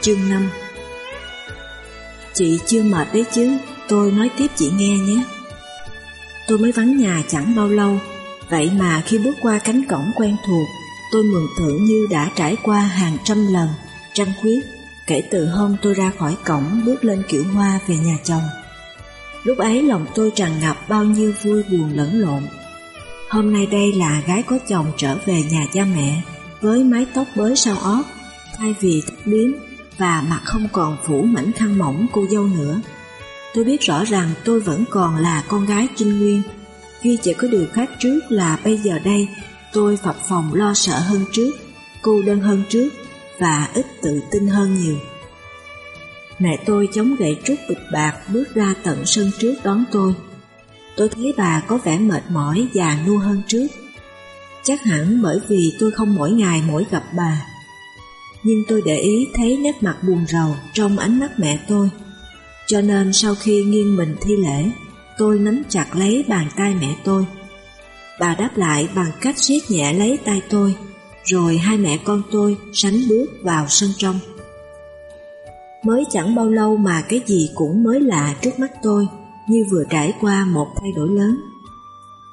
Chương 5 Chị chưa mệt đấy chứ, tôi nói tiếp chị nghe nhé. Tôi mới vắng nhà chẳng bao lâu, vậy mà khi bước qua cánh cổng quen thuộc, tôi mường tượng như đã trải qua hàng trăm lần, trăng khuyết, kể từ hôm tôi ra khỏi cổng bước lên kiểu hoa về nhà chồng. Lúc ấy lòng tôi tràn ngập bao nhiêu vui buồn lẫn lộn. Hôm nay đây là gái có chồng trở về nhà cha mẹ, với mái tóc bới sau ót, thay vì tóc biếm và mặt không còn phủ mảnh khăn mỏng cô dâu nữa. Tôi biết rõ rằng tôi vẫn còn là con gái Trinh Nguyên, duy chỉ có điều khác trước là bây giờ đây tôi phập phòng lo sợ hơn trước, cô đơn hơn trước và ít tự tin hơn nhiều. Mẹ tôi chống gậy trúc bịch bạc bước ra tận sân trước đón tôi. Tôi thấy bà có vẻ mệt mỏi và nua hơn trước. Chắc hẳn bởi vì tôi không mỗi ngày mỗi gặp bà. Nhưng tôi để ý thấy nét mặt buồn rầu trong ánh mắt mẹ tôi. Cho nên sau khi nghiêng mình thi lễ, tôi nắm chặt lấy bàn tay mẹ tôi. Bà đáp lại bằng cách siết nhẹ lấy tay tôi, rồi hai mẹ con tôi sánh bước vào sân trong. Mới chẳng bao lâu mà cái gì cũng mới lạ trước mắt tôi, như vừa trải qua một thay đổi lớn.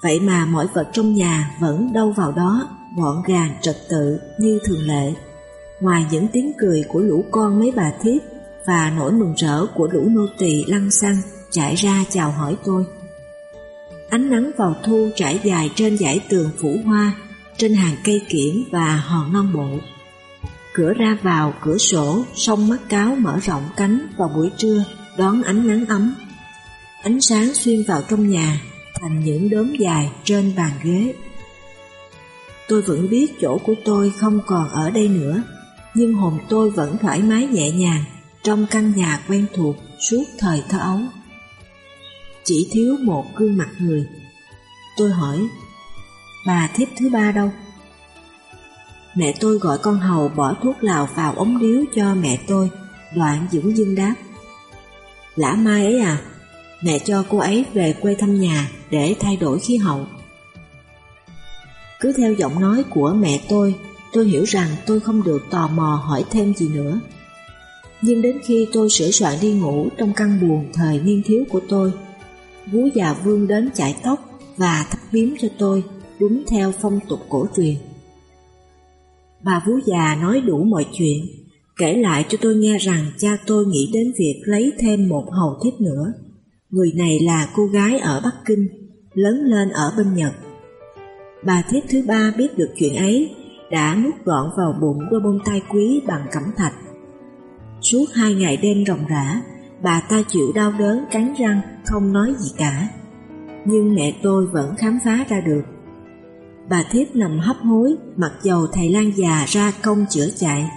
Vậy mà mọi vật trong nhà vẫn đâu vào đó, gọn gàng trật tự như thường lệ. Ngoài những tiếng cười của lũ con mấy bà thiếp và nỗi mừng rỡ của lũ nô tỳ lăng xăng chạy ra chào hỏi tôi. Ánh nắng vào thu trải dài trên dải tường phủ hoa, trên hàng cây kiển và hòn non bộ. Cửa ra vào, cửa sổ, sông mắt cáo mở rộng cánh vào buổi trưa, đón ánh nắng ấm. Ánh sáng xuyên vào trong nhà, thành những đốm dài trên bàn ghế. Tôi vẫn biết chỗ của tôi không còn ở đây nữa, nhưng hồn tôi vẫn thoải mái nhẹ nhàng trong căn nhà quen thuộc suốt thời thơ ấu. Chỉ thiếu một gương mặt người. Tôi hỏi, bà thiếp thứ ba đâu? Mẹ tôi gọi con hầu bỏ thuốc lào vào ống điếu cho mẹ tôi, đoạn dũng dưng đáp. Lã mai ấy à, mẹ cho cô ấy về quê thăm nhà để thay đổi khí hậu. Cứ theo giọng nói của mẹ tôi, tôi hiểu rằng tôi không được tò mò hỏi thêm gì nữa. Nhưng đến khi tôi sửa soạn đi ngủ trong căn buồn thời niên thiếu của tôi, vú già vương đến chải tóc và thắp biếm cho tôi đúng theo phong tục cổ truyền. Bà vú già nói đủ mọi chuyện, kể lại cho tôi nghe rằng cha tôi nghĩ đến việc lấy thêm một hầu thiếp nữa. Người này là cô gái ở Bắc Kinh, lớn lên ở bên Nhật. Bà thiếp thứ ba biết được chuyện ấy, đã nuốt gọn vào bụng đôi bông tai quý bằng cẩm thạch. Suốt hai ngày đêm ròng rã, bà ta chịu đau đớn cắn răng, không nói gì cả. Nhưng mẹ tôi vẫn khám phá ra được Bà thiếp nằm hấp hối, mặc dầu thầy lang già ra công chữa chạy.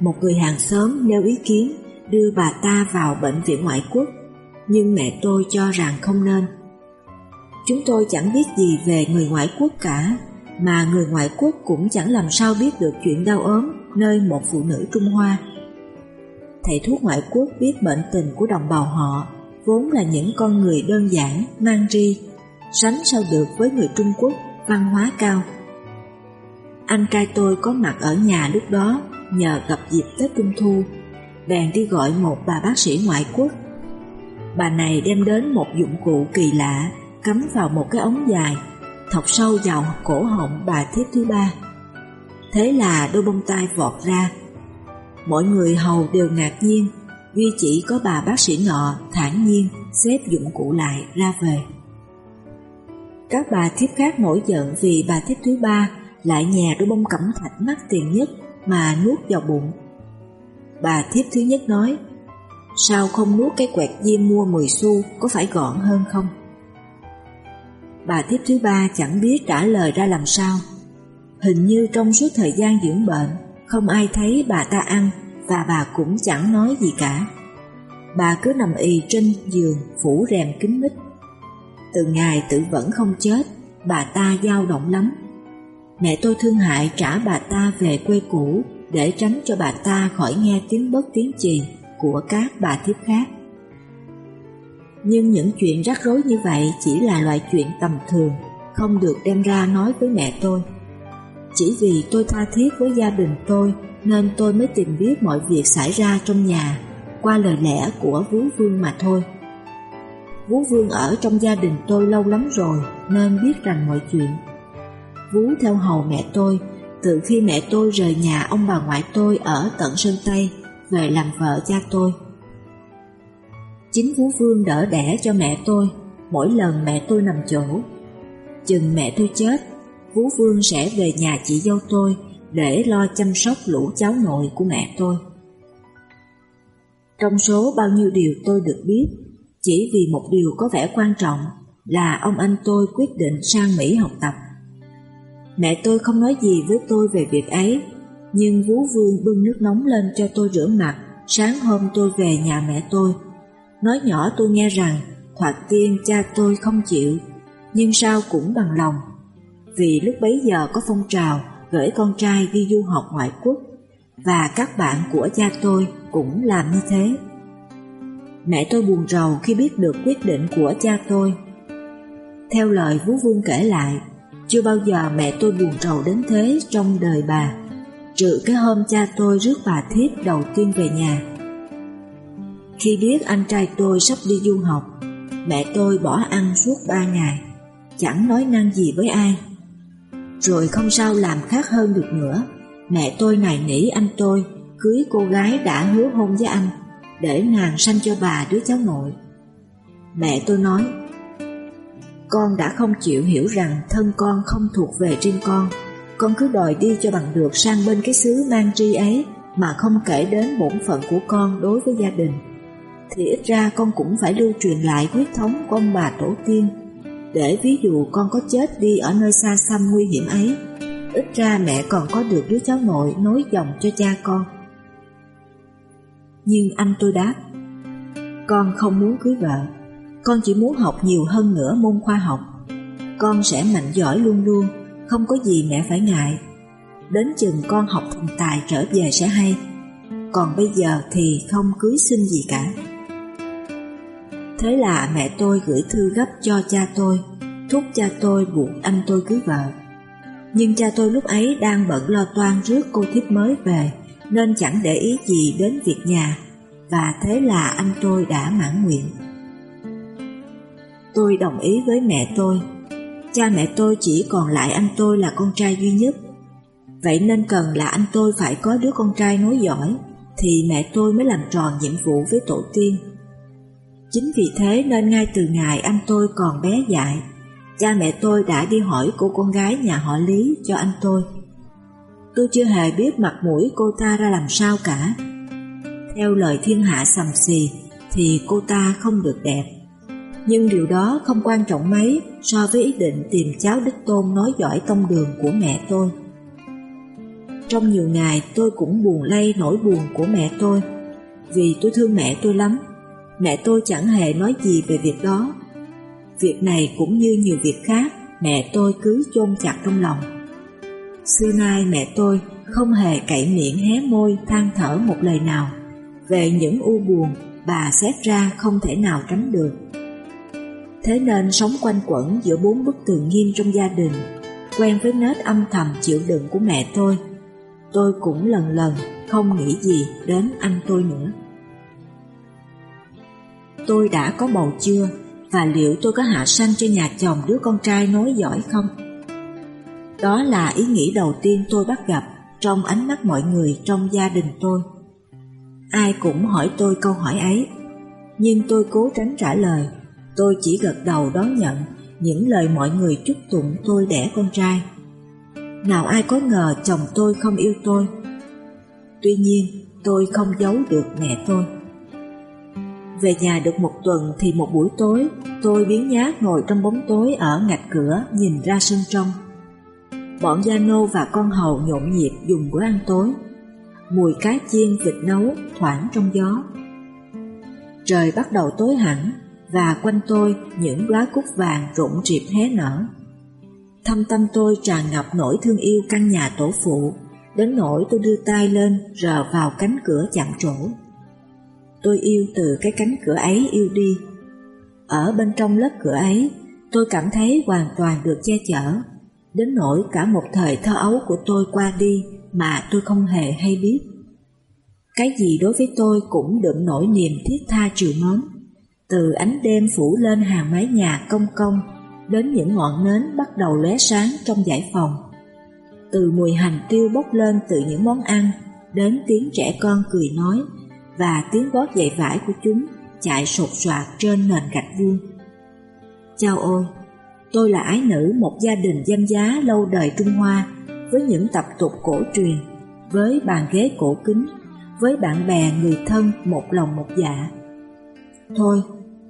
Một người hàng xóm nêu ý kiến đưa bà ta vào bệnh viện ngoại quốc, nhưng mẹ tôi cho rằng không nên. Chúng tôi chẳng biết gì về người ngoại quốc cả, mà người ngoại quốc cũng chẳng làm sao biết được chuyện đau ốm nơi một phụ nữ Trung Hoa. Thầy thuốc ngoại quốc biết bệnh tình của đồng bào họ, vốn là những con người đơn giản, mang ri, sánh sao được với người Trung Quốc văn hóa cao. Anh trai tôi có mặt ở nhà lúc đó nhờ gặp dịp Tết Trung Thu, bèn đi gọi một bà bác sĩ ngoại quốc. Bà này đem đến một dụng cụ kỳ lạ cắm vào một cái ống dài, thọc sâu vào cổ họng bà thiếp thứ ba. Thế là đôi bông tai vọt ra. Mọi người hầu đều ngạc nhiên, duy chỉ có bà bác sĩ nọ thản nhiên xếp dụng cụ lại ra về. Các bà thiếp khác nổi giận vì bà thiếp thứ ba lại nhà đôi bông cẩm thạch mắc tiền nhất mà nuốt vào bụng. Bà thiếp thứ nhất nói, sao không nuốt cái quẹt diêm mua 10 xu có phải gọn hơn không? Bà thiếp thứ ba chẳng biết trả lời ra làm sao. Hình như trong suốt thời gian dưỡng bệnh, không ai thấy bà ta ăn và bà cũng chẳng nói gì cả. Bà cứ nằm y trên giường phủ rèm kín mít từ ngày tự vẫn không chết, bà ta dao động lắm. Mẹ tôi thương hại trả bà ta về quê cũ để tránh cho bà ta khỏi nghe tiếng bất tiếng chì của các bà thiếp khác. Nhưng những chuyện rắc rối như vậy chỉ là loại chuyện tầm thường, không được đem ra nói với mẹ tôi. Chỉ vì tôi tha thiết với gia đình tôi nên tôi mới tìm biết mọi việc xảy ra trong nhà qua lời lẽ của Vú Vương mà thôi. Vú Vương ở trong gia đình tôi lâu lắm rồi nên biết rằng mọi chuyện. Vú theo hầu mẹ tôi từ khi mẹ tôi rời nhà ông bà ngoại tôi ở tận Sơn Tây về làm vợ cha tôi. Chính Vú Vương đỡ đẻ cho mẹ tôi mỗi lần mẹ tôi nằm chỗ. Chừng mẹ tôi chết, Vú Vương sẽ về nhà chị dâu tôi để lo chăm sóc lũ cháu nội của mẹ tôi. Trong số bao nhiêu điều tôi được biết, chỉ vì một điều có vẻ quan trọng là ông anh tôi quyết định sang Mỹ học tập. Mẹ tôi không nói gì với tôi về việc ấy, nhưng Vú Vương bưng nước nóng lên cho tôi rửa mặt sáng hôm tôi về nhà mẹ tôi. Nói nhỏ tôi nghe rằng thoạt tiên cha tôi không chịu, nhưng sao cũng bằng lòng. Vì lúc bấy giờ có phong trào gửi con trai đi du học ngoại quốc và các bạn của cha tôi cũng làm như thế. Mẹ tôi buồn rầu khi biết được quyết định của cha tôi. Theo lời Vú Vương kể lại, chưa bao giờ mẹ tôi buồn rầu đến thế trong đời bà, trừ cái hôm cha tôi rước bà thiếp đầu tiên về nhà. Khi biết anh trai tôi sắp đi du học, mẹ tôi bỏ ăn suốt ba ngày, chẳng nói năng gì với ai. Rồi không sao làm khác hơn được nữa, mẹ tôi nài nỉ anh tôi cưới cô gái đã hứa hôn với anh, để nàng sanh cho bà đứa cháu nội. Mẹ tôi nói, con đã không chịu hiểu rằng thân con không thuộc về riêng con, con cứ đòi đi cho bằng được sang bên cái xứ mang tri ấy mà không kể đến bổn phận của con đối với gia đình. Thì ít ra con cũng phải lưu truyền lại huyết thống của ông bà tổ tiên, để ví dụ con có chết đi ở nơi xa xăm nguy hiểm ấy, ít ra mẹ còn có được đứa cháu nội nối dòng cho cha con. Nhưng anh tôi đáp, con không muốn cưới vợ, con chỉ muốn học nhiều hơn nữa môn khoa học. Con sẽ mạnh giỏi luôn luôn, không có gì mẹ phải ngại. Đến chừng con học thành tài trở về sẽ hay, còn bây giờ thì không cưới xin gì cả. Thế là mẹ tôi gửi thư gấp cho cha tôi, thúc cha tôi buộc anh tôi cưới vợ. Nhưng cha tôi lúc ấy đang bận lo toan rước cô thiếp mới về, nên chẳng để ý gì đến việc nhà, và thế là anh tôi đã mãn nguyện. Tôi đồng ý với mẹ tôi, cha mẹ tôi chỉ còn lại anh tôi là con trai duy nhất, vậy nên cần là anh tôi phải có đứa con trai nối giỏi, thì mẹ tôi mới làm tròn nhiệm vụ với tổ tiên. Chính vì thế nên ngay từ ngày anh tôi còn bé dại, cha mẹ tôi đã đi hỏi cô con gái nhà họ Lý cho anh tôi. Tôi chưa hề biết mặt mũi cô ta ra làm sao cả. Theo lời thiên hạ sầm xì thì cô ta không được đẹp. Nhưng điều đó không quan trọng mấy so với ý định tìm cháu đích tôn nói giỏi tông đường của mẹ tôi. Trong nhiều ngày tôi cũng buồn lây nỗi buồn của mẹ tôi, vì tôi thương mẹ tôi lắm. Mẹ tôi chẳng hề nói gì về việc đó. Việc này cũng như nhiều việc khác, mẹ tôi cứ chôn chặt trong lòng. Xưa nay mẹ tôi không hề cậy miệng hé môi than thở một lời nào về những u buồn bà xét ra không thể nào tránh được. Thế nên sống quanh quẩn giữa bốn bức tường nghiêm trong gia đình, quen với nết âm thầm chịu đựng của mẹ tôi, tôi cũng lần lần không nghĩ gì đến anh tôi nữa. Tôi đã có bầu chưa và liệu tôi có hạ sanh cho nhà chồng đứa con trai nói giỏi không? Đó là ý nghĩ đầu tiên tôi bắt gặp trong ánh mắt mọi người trong gia đình tôi. Ai cũng hỏi tôi câu hỏi ấy, nhưng tôi cố tránh trả lời. Tôi chỉ gật đầu đón nhận những lời mọi người chúc tụng tôi đẻ con trai. Nào ai có ngờ chồng tôi không yêu tôi. Tuy nhiên, tôi không giấu được mẹ tôi. Về nhà được một tuần thì một buổi tối, tôi biến nhát ngồi trong bóng tối ở ngạch cửa nhìn ra sân trong. Bọn gia nô và con hầu nhộn nhịp dùng bữa ăn tối. Mùi cá chiên vịt nấu thoảng trong gió. Trời bắt đầu tối hẳn và quanh tôi những đóa cúc vàng rụng rịp hé nở. Thâm tâm tôi tràn ngập nỗi thương yêu căn nhà tổ phụ, đến nỗi tôi đưa tay lên rờ vào cánh cửa chạm trổ. Tôi yêu từ cái cánh cửa ấy yêu đi. Ở bên trong lớp cửa ấy, tôi cảm thấy hoàn toàn được che chở, đến nỗi cả một thời thơ ấu của tôi qua đi mà tôi không hề hay biết. Cái gì đối với tôi cũng đựng nỗi niềm thiết tha chiều mến, từ ánh đêm phủ lên hàng mái nhà công công đến những ngọn nến bắt đầu lóe sáng trong giải phòng. Từ mùi hành tiêu bốc lên từ những món ăn đến tiếng trẻ con cười nói và tiếng gót giày vải của chúng chạy sột soạt trên nền gạch vuông. Chao ôi, tôi là ái nữ một gia đình danh giá lâu đời Trung Hoa với những tập tục cổ truyền, với bàn ghế cổ kính, với bạn bè người thân một lòng một dạ. Thôi,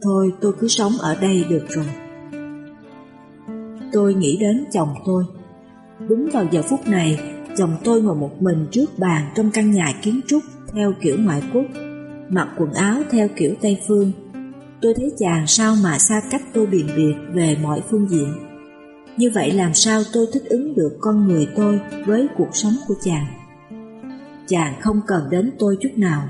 thôi tôi cứ sống ở đây được rồi. Tôi nghĩ đến chồng tôi. Đúng vào giờ phút này, chồng tôi ngồi một mình trước bàn trong căn nhà kiến trúc theo kiểu ngoại quốc, mặc quần áo theo kiểu Tây Phương. Tôi thấy chàng sao mà xa cách tôi biền biệt về mọi phương diện. Như vậy làm sao tôi thích ứng được con người tôi với cuộc sống của chàng? Chàng không cần đến tôi chút nào.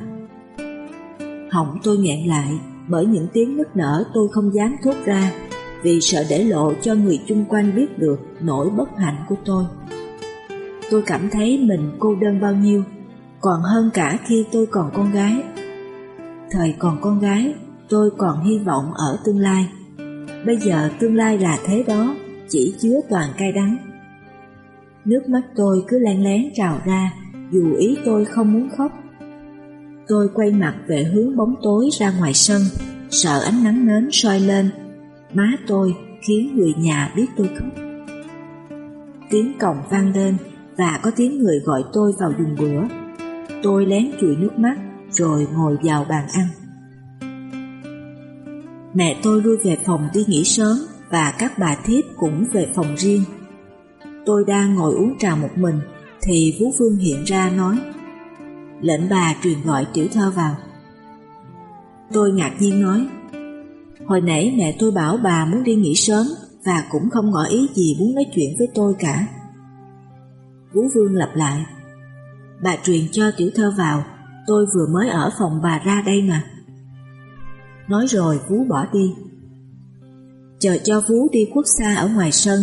Họng tôi nghẹn lại bởi những tiếng nức nở tôi không dám thốt ra vì sợ để lộ cho người chung quanh biết được nỗi bất hạnh của tôi. Tôi cảm thấy mình cô đơn bao nhiêu, còn hơn cả khi tôi còn con gái. Thời còn con gái, tôi còn hy vọng ở tương lai. Bây giờ tương lai là thế đó, chỉ chứa toàn cay đắng. Nước mắt tôi cứ len lén trào ra, dù ý tôi không muốn khóc. Tôi quay mặt về hướng bóng tối ra ngoài sân, sợ ánh nắng nến soi lên má tôi khiến người nhà biết tôi khóc. Tiếng còng vang lên và có tiếng người gọi tôi vào dùng bữa. Tôi lén chùi nước mắt, rồi ngồi vào bàn ăn. Mẹ tôi lui về phòng đi nghỉ sớm và các bà thiếp cũng về phòng riêng. Tôi đang ngồi uống trà một mình thì Vũ Phương hiện ra nói, Lệnh bà truyền gọi tiểu thơ vào. Tôi ngạc nhiên nói, Hồi nãy mẹ tôi bảo bà muốn đi nghỉ sớm và cũng không ngỏ ý gì muốn nói chuyện với tôi cả. Vũ Vương lặp lại. Bà truyền cho tiểu thơ vào, tôi vừa mới ở phòng bà ra đây mà. Nói rồi vú bỏ đi. Chờ cho vú đi quốc xa ở ngoài sân,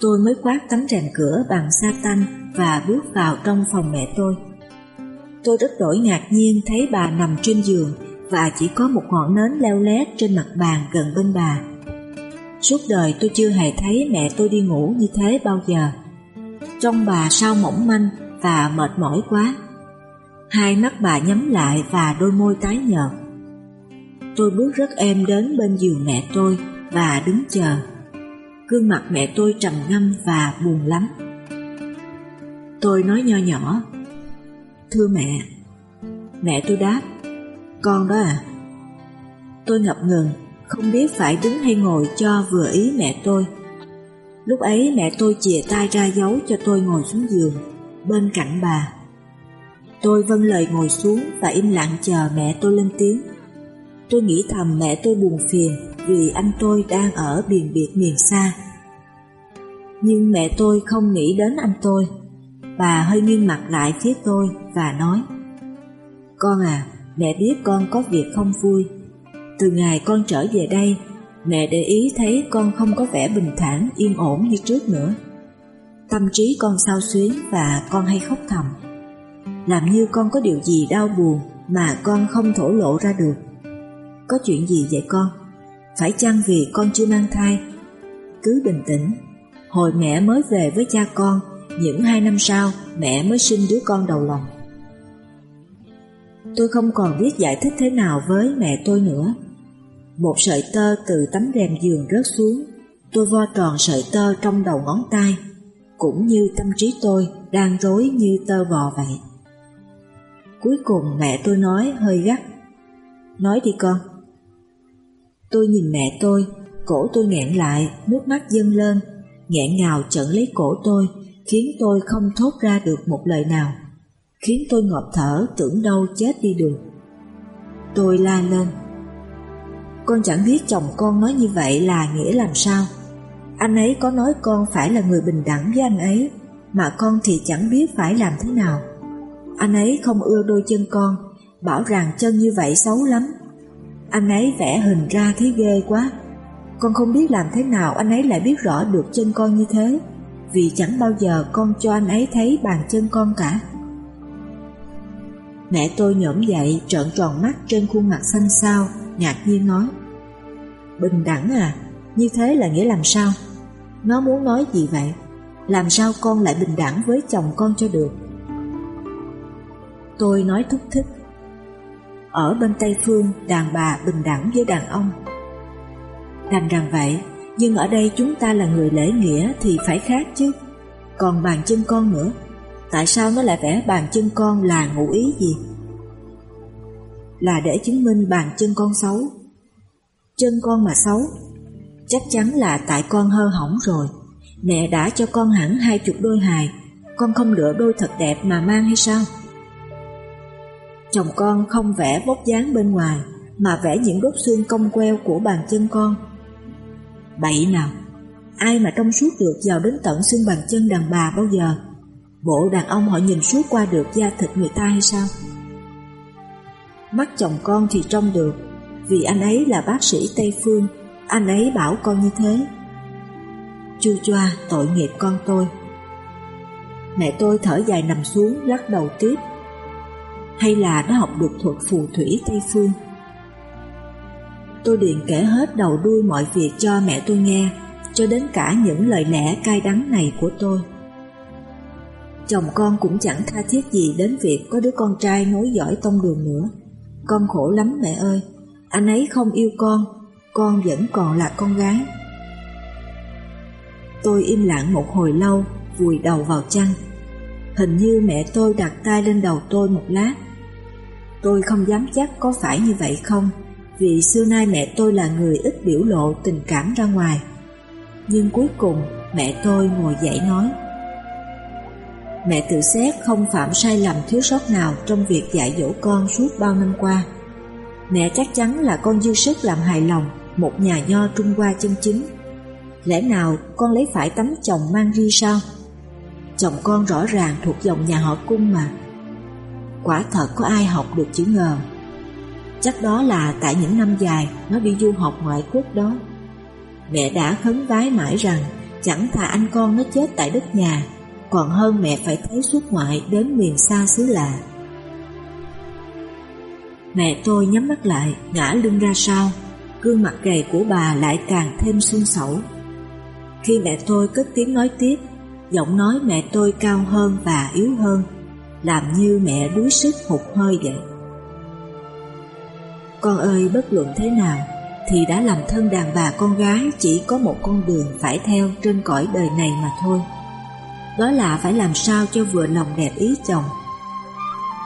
tôi mới quát tấm rèm cửa bằng sa tanh và bước vào trong phòng mẹ tôi. Tôi rất đổi ngạc nhiên thấy bà nằm trên giường và chỉ có một ngọn nến leo lét trên mặt bàn gần bên bà. Suốt đời tôi chưa hề thấy mẹ tôi đi ngủ như thế bao giờ. Trong bà sao mỏng manh và mệt mỏi quá. Hai mắt bà nhắm lại và đôi môi tái nhợt. Tôi bước rất êm đến bên giường mẹ tôi và đứng chờ. Gương mặt mẹ tôi trầm ngâm và buồn lắm. Tôi nói nho nhỏ, Thưa mẹ, mẹ tôi đáp, con đó à? Tôi ngập ngừng, không biết phải đứng hay ngồi cho vừa ý mẹ tôi. Lúc ấy mẹ tôi chìa tay ra giấu cho tôi ngồi xuống giường, bên cạnh bà. Tôi vâng lời ngồi xuống và im lặng chờ mẹ tôi lên tiếng. Tôi nghĩ thầm mẹ tôi buồn phiền vì anh tôi đang ở biển biệt miền xa. Nhưng mẹ tôi không nghĩ đến anh tôi. Bà hơi nghiêng mặt lại phía tôi và nói Con à, Mẹ biết con có việc không vui Từ ngày con trở về đây Mẹ để ý thấy con không có vẻ bình thản Yên ổn như trước nữa Tâm trí con sao xuyến Và con hay khóc thầm. Làm như con có điều gì đau buồn Mà con không thổ lộ ra được. Có chuyện gì vậy con? Phải chăng vì con chưa mang thai? Cứ bình tĩnh. Hồi mẹ mới về với cha con Những hai năm sau Mẹ mới sinh đứa con đầu lòng. Tôi không còn biết giải thích thế nào với mẹ tôi nữa. Một sợi tơ từ tấm rèm giường rớt xuống, tôi vo tròn sợi tơ trong đầu ngón tay, cũng như tâm trí tôi đang rối như tơ vò vậy. Cuối cùng mẹ tôi nói hơi gắt, nói đi con. Tôi nhìn mẹ tôi, cổ tôi nghẹn lại, nước mắt dâng lên, nghẹn ngào chẩn lấy cổ tôi, khiến tôi không thốt ra được một lời nào khiến tôi ngọt thở tưởng đâu chết đi được. Tôi la lên. Con chẳng biết chồng con nói như vậy là nghĩa làm sao. Anh ấy có nói con phải là người bình đẳng với anh ấy, mà con thì chẳng biết phải làm thế nào. Anh ấy không ưa đôi chân con, bảo rằng chân như vậy xấu lắm. Anh ấy vẽ hình ra thấy ghê quá. Con không biết làm thế nào anh ấy lại biết rõ được chân con như thế, vì chẳng bao giờ con cho anh ấy thấy bàn chân con cả. Mẹ tôi nhổm dậy trợn tròn mắt trên khuôn mặt xanh xao, ngạc nhiên nói Bình đẳng à, như thế là nghĩa làm sao? Nó muốn nói gì vậy? Làm sao con lại bình đẳng với chồng con cho được? Tôi nói thúc thích Ở bên Tây Phương, đàn bà bình đẳng với đàn ông Đành rằng vậy, Nhưng ở đây chúng ta là người lễ nghĩa thì phải khác chứ Còn bàn chân con nữa Tại sao nó lại vẽ bàn chân con là ngụ ý gì? Là để chứng minh bàn chân con xấu Chân con mà xấu Chắc chắn là tại con hơ hỏng rồi. Mẹ đã cho con hẳn hai chục đôi hài. Con không lựa đôi thật đẹp mà mang hay sao? Chồng con không vẽ vóc dáng bên ngoài, Mà vẽ những đốt xương cong queo của bàn chân con. Bậy nào, Ai mà trong suốt được vào đến tận xương bàn chân đàn bà bao giờ? Bộ đàn ông họ nhìn suốt qua được da thịt người ta hay sao? Mắt chồng con thì trông được, Vì anh ấy là bác sĩ Tây Phương anh ấy bảo con như thế. Chu choa tội nghiệp con tôi. Mẹ tôi thở dài nằm xuống, lắc đầu tiếp. Hay là nó học được thuật phù thủy Tây Phương? Tôi điện kể hết đầu đuôi mọi việc cho mẹ tôi nghe, Cho đến cả những lời lẽ cay đắng này của tôi. Chồng con cũng chẳng tha thiết gì đến việc có đứa con trai nối dõi tông đường nữa. Con khổ lắm mẹ ơi, Anh ấy không yêu con con vẫn còn là con gái. Tôi im lặng một hồi lâu, Vùi đầu vào chăn. Hình như mẹ tôi đặt tay lên đầu tôi một lát. Tôi không dám chắc có phải như vậy không, Vì xưa nay mẹ tôi là người ít biểu lộ tình cảm ra ngoài. Nhưng cuối cùng, mẹ tôi ngồi dậy nói, Mẹ tự xét không phạm sai lầm thiếu sót nào trong việc dạy dỗ con suốt bao năm qua. Mẹ chắc chắn là con dư sức làm hài lòng một nhà nho Trung Hoa chân chính. Lẽ nào con lấy phải tấm chồng mang ri sao? Chồng con rõ ràng thuộc dòng nhà họ cung mà. Quả thật có ai học được chữ ngờ. Chắc đó là tại những năm dài nó đi du học ngoại quốc đó. Mẹ đã khấn vái mãi rằng chẳng thà anh con nó chết tại đất nhà còn hơn mẹ phải thấy xuất ngoại đến miền xa xứ lạ. Mẹ tôi nhắm mắt lại, ngã lưng ra sau, gương mặt gầy của bà lại càng thêm xương sẩu. Khi mẹ tôi cất tiếng nói tiếp, giọng nói mẹ tôi cao hơn và yếu hơn, làm như mẹ đuối sức hụt hơi vậy. Con ơi bất luận thế nào, thì đã làm thân đàn bà con gái chỉ có một con đường phải theo trên cõi đời này mà thôi đó là phải làm sao cho vừa lòng đẹp ý chồng.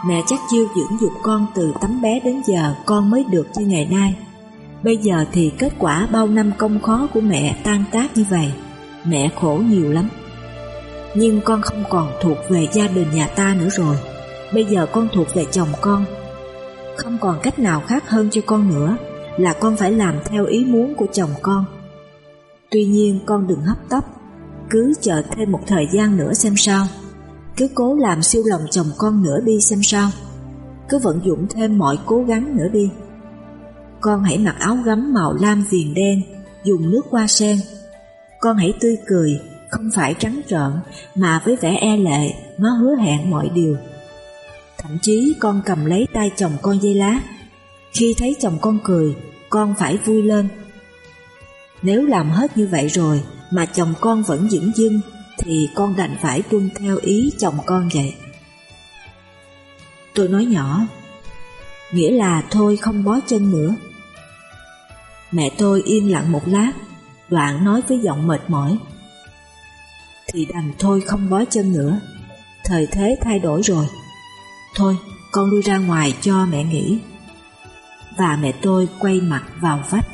Mẹ chắc chiêu dưỡng dục con từ tấm bé đến giờ con mới được như ngày nay. Bây giờ thì kết quả bao năm công khó của mẹ tan tác như vậy, mẹ khổ nhiều lắm. Nhưng con không còn thuộc về gia đình nhà ta nữa rồi, bây giờ con thuộc về chồng con. Không còn cách nào khác hơn cho con nữa là con phải làm theo ý muốn của chồng con. Tuy nhiên con đừng hấp tấp cứ chờ thêm một thời gian nữa xem sao Cứ cố làm siêu lòng chồng con nữa đi xem sao Cứ vận dụng thêm mọi cố gắng nữa đi con hãy mặc áo gấm màu lam viền đen Dùng nước hoa sen. Con hãy tươi cười Không phải trắng trợn Mà với vẻ e lệ Nó hứa hẹn mọi điều. Thậm chí con cầm lấy tay chồng con dây lá. Khi thấy chồng con cười Con phải vui lên. Nếu làm hết như vậy rồi mà chồng con vẫn dững dưng thì con đành phải tuân theo ý chồng con vậy. Tôi nói nhỏ, nghĩa là thôi không bó chân nữa. Mẹ tôi yên lặng một lát, đoạn nói với giọng mệt mỏi. Thì đành thôi không bó chân nữa, thời thế thay đổi rồi. Thôi, con lui ra ngoài cho mẹ nghỉ. Và mẹ tôi quay mặt vào vách.